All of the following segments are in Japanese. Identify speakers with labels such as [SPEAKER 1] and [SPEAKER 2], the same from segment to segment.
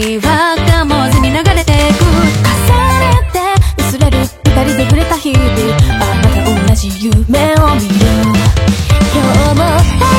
[SPEAKER 1] にはかもずに流れてく。重ねて薄れる二人で触れた
[SPEAKER 2] 日
[SPEAKER 3] 々。あ
[SPEAKER 2] な
[SPEAKER 1] た同じ夢を見る。今日も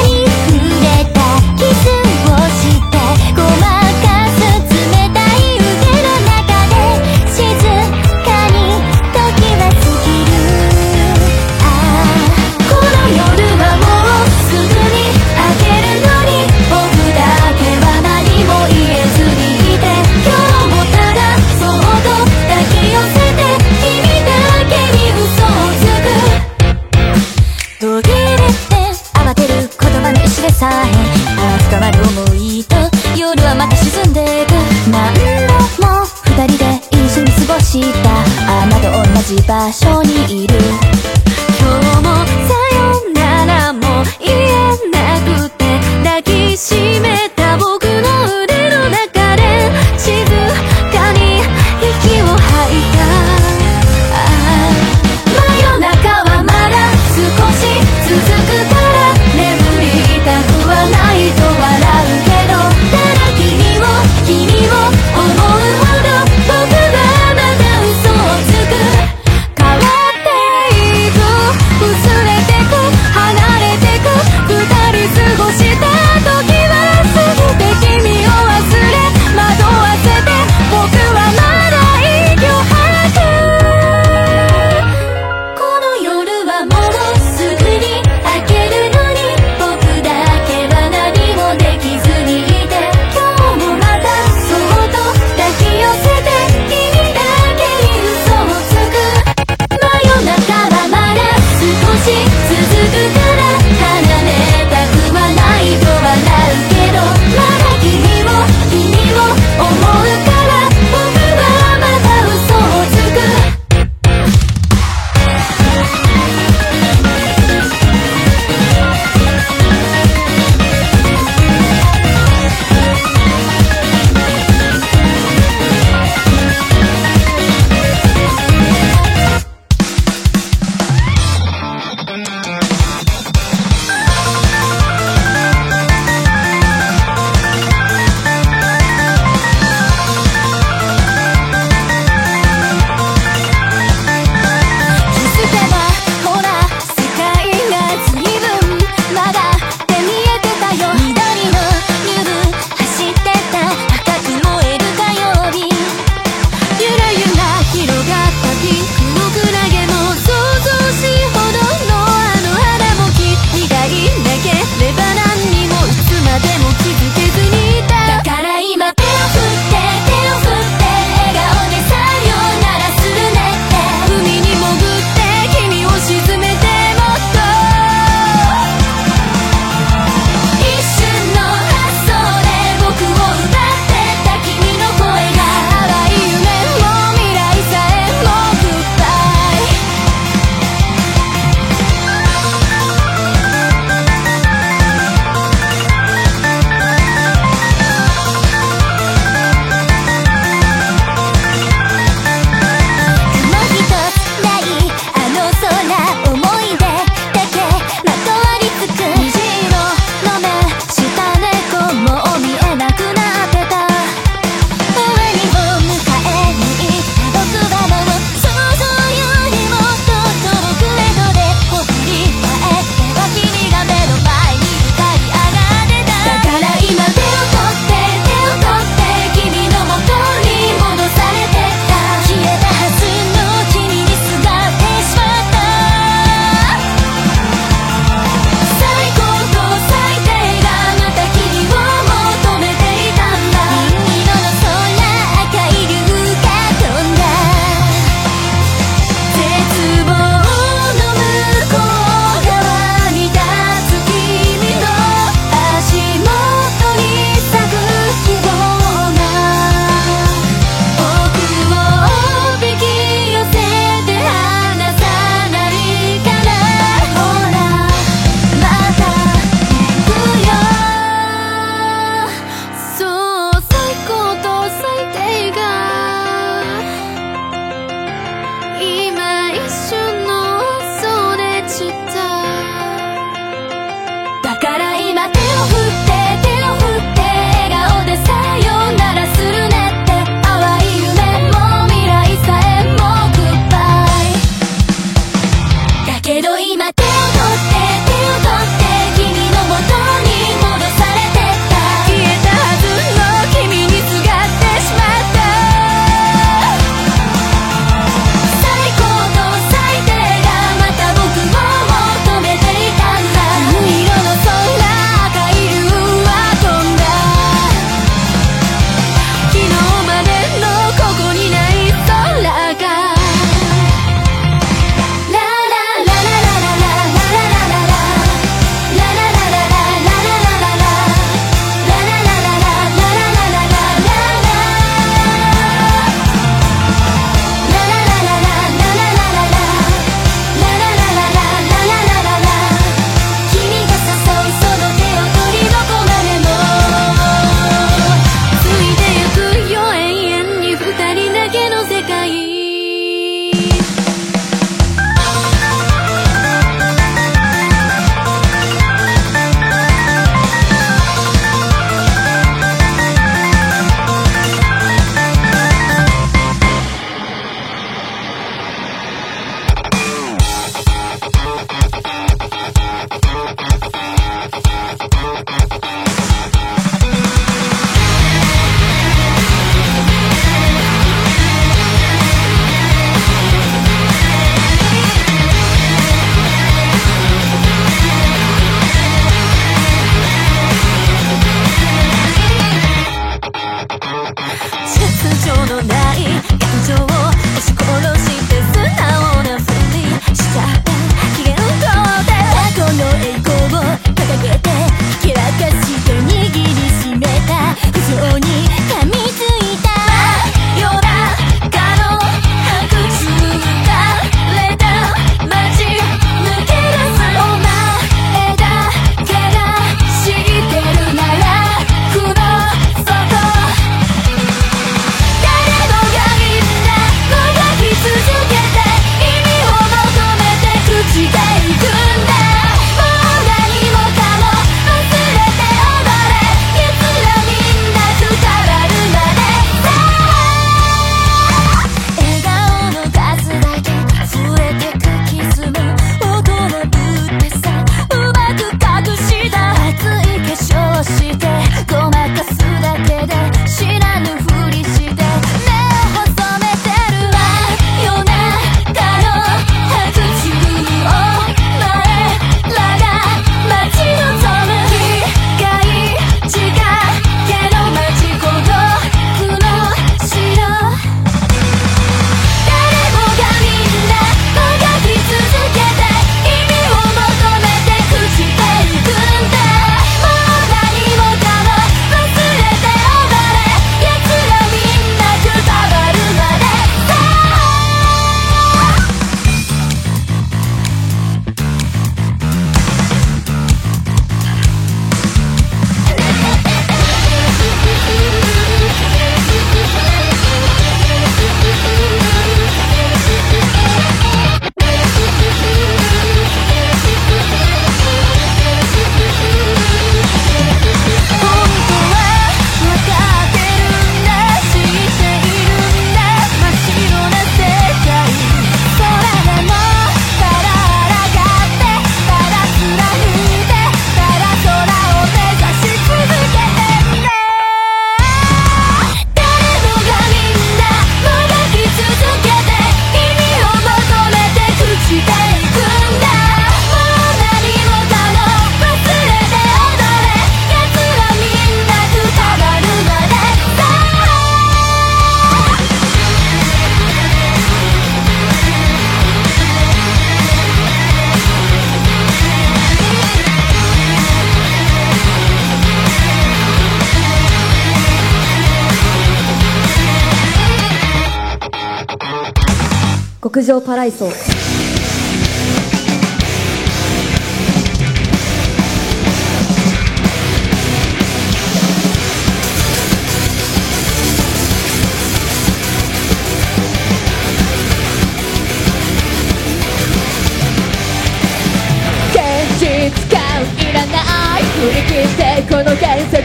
[SPEAKER 4] 上パライソ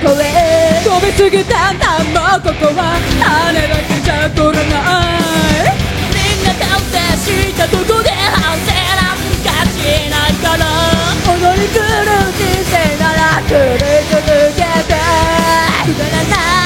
[SPEAKER 1] この飛びすぎたんだもうここは種だけじゃ取らない。したここで反省なんかしないから。踊り狂う人生なら狂い続けて。くだらない。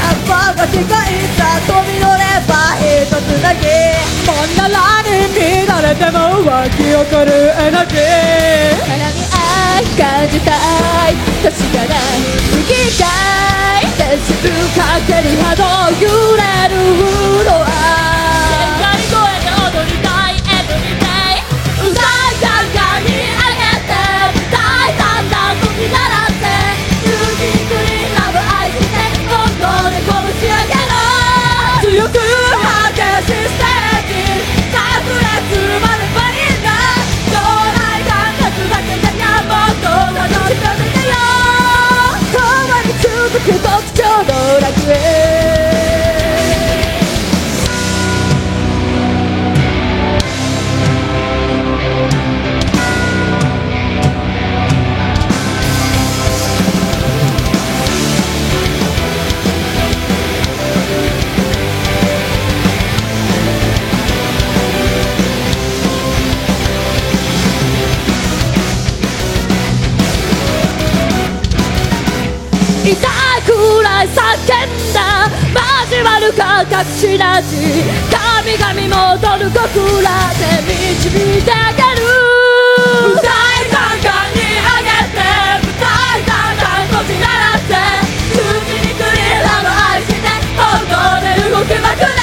[SPEAKER 1] 葉が近いさ飛び乗れば一つだけこんならに乱れても湧き起こるエナジー。絡み合い感じたい。確かな好きたい。接触かける波動揺れるフロア叫んだ。交わるか隠しなし神々戻る極楽で導いてあげる。歌いガンガンに上げて歌いガンガンこじらって口にクリラの愛して本当で動きまくれ。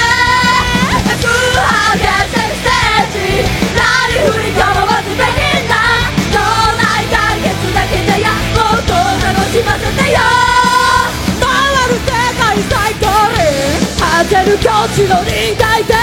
[SPEAKER 1] の臨界で永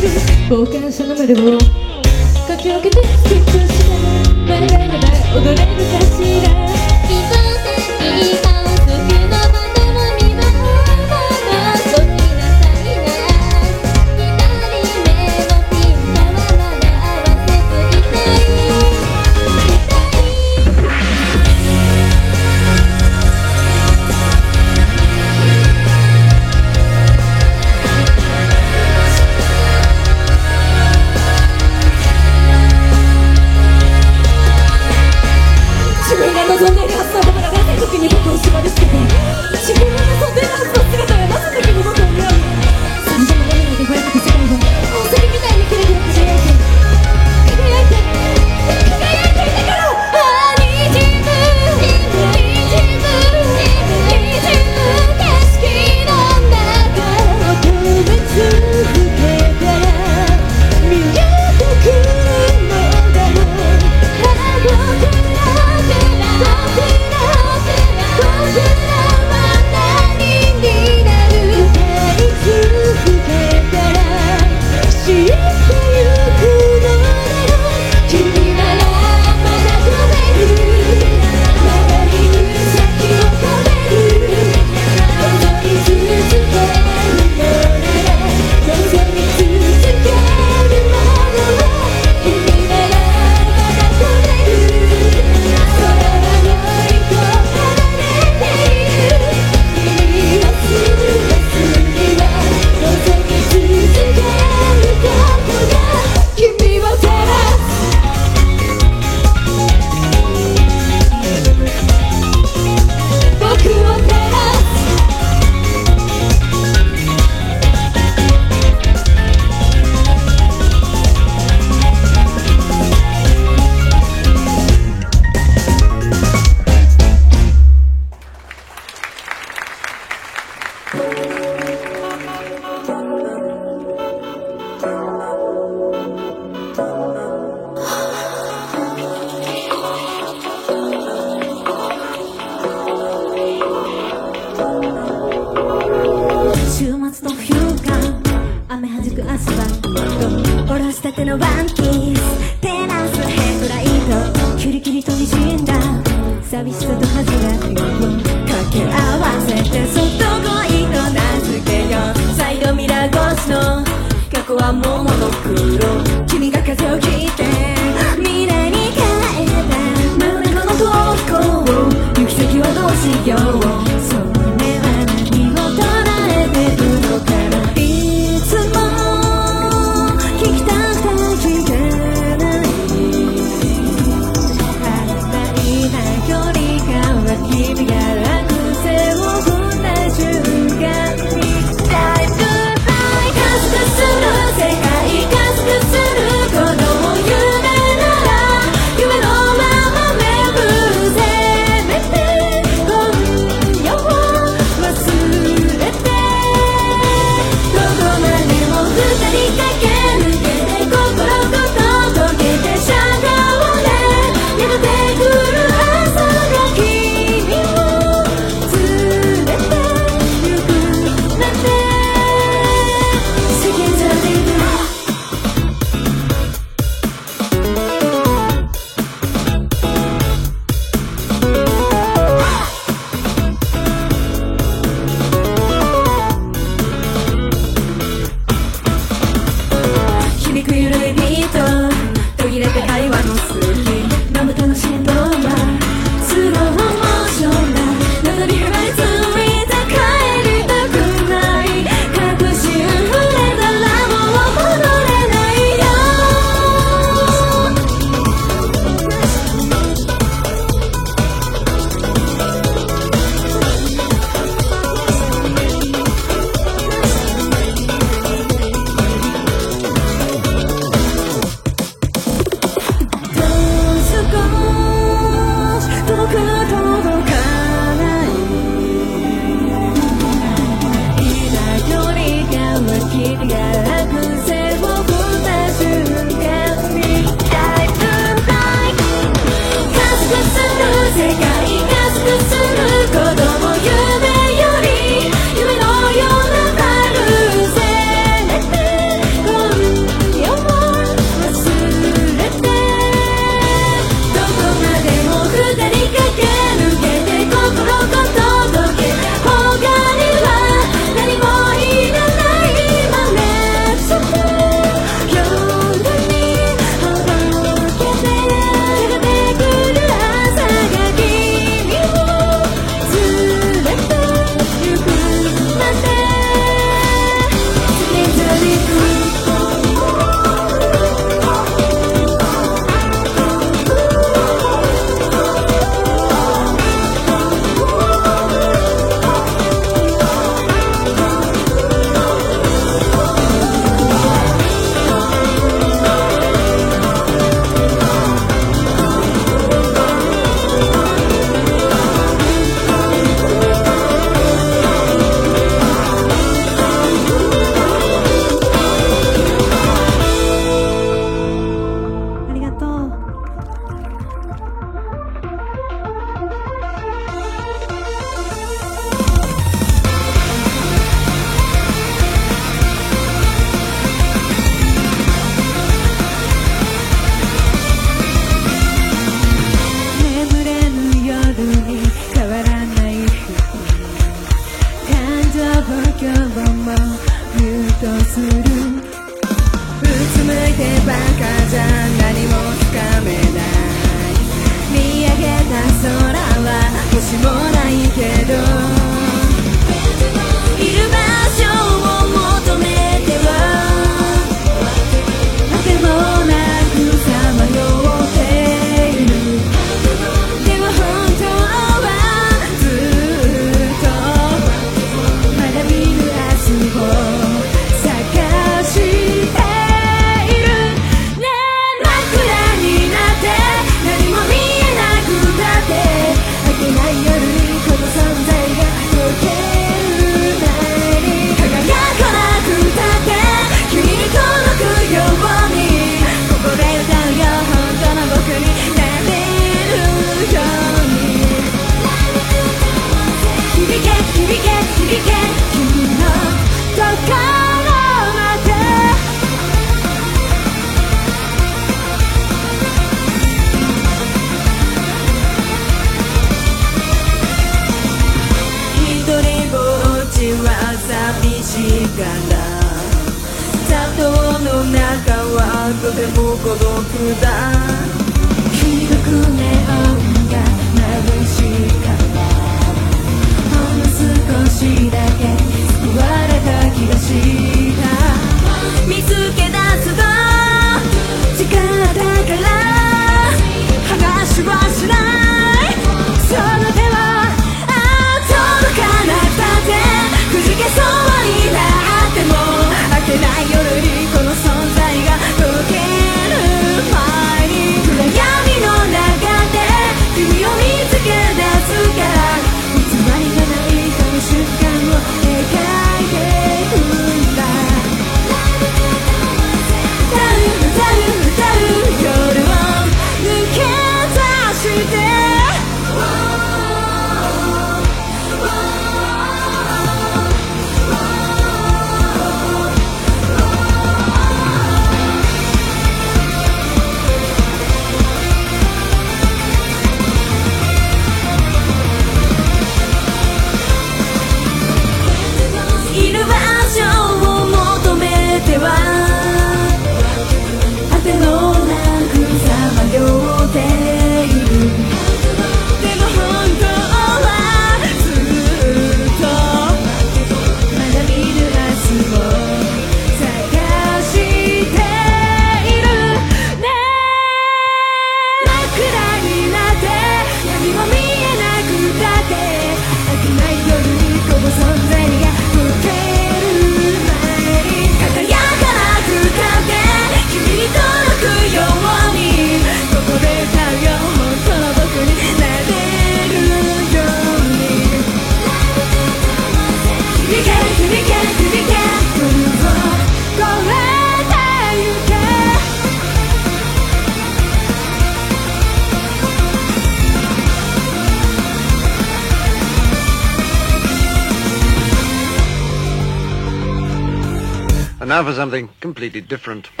[SPEAKER 1] something completely different.「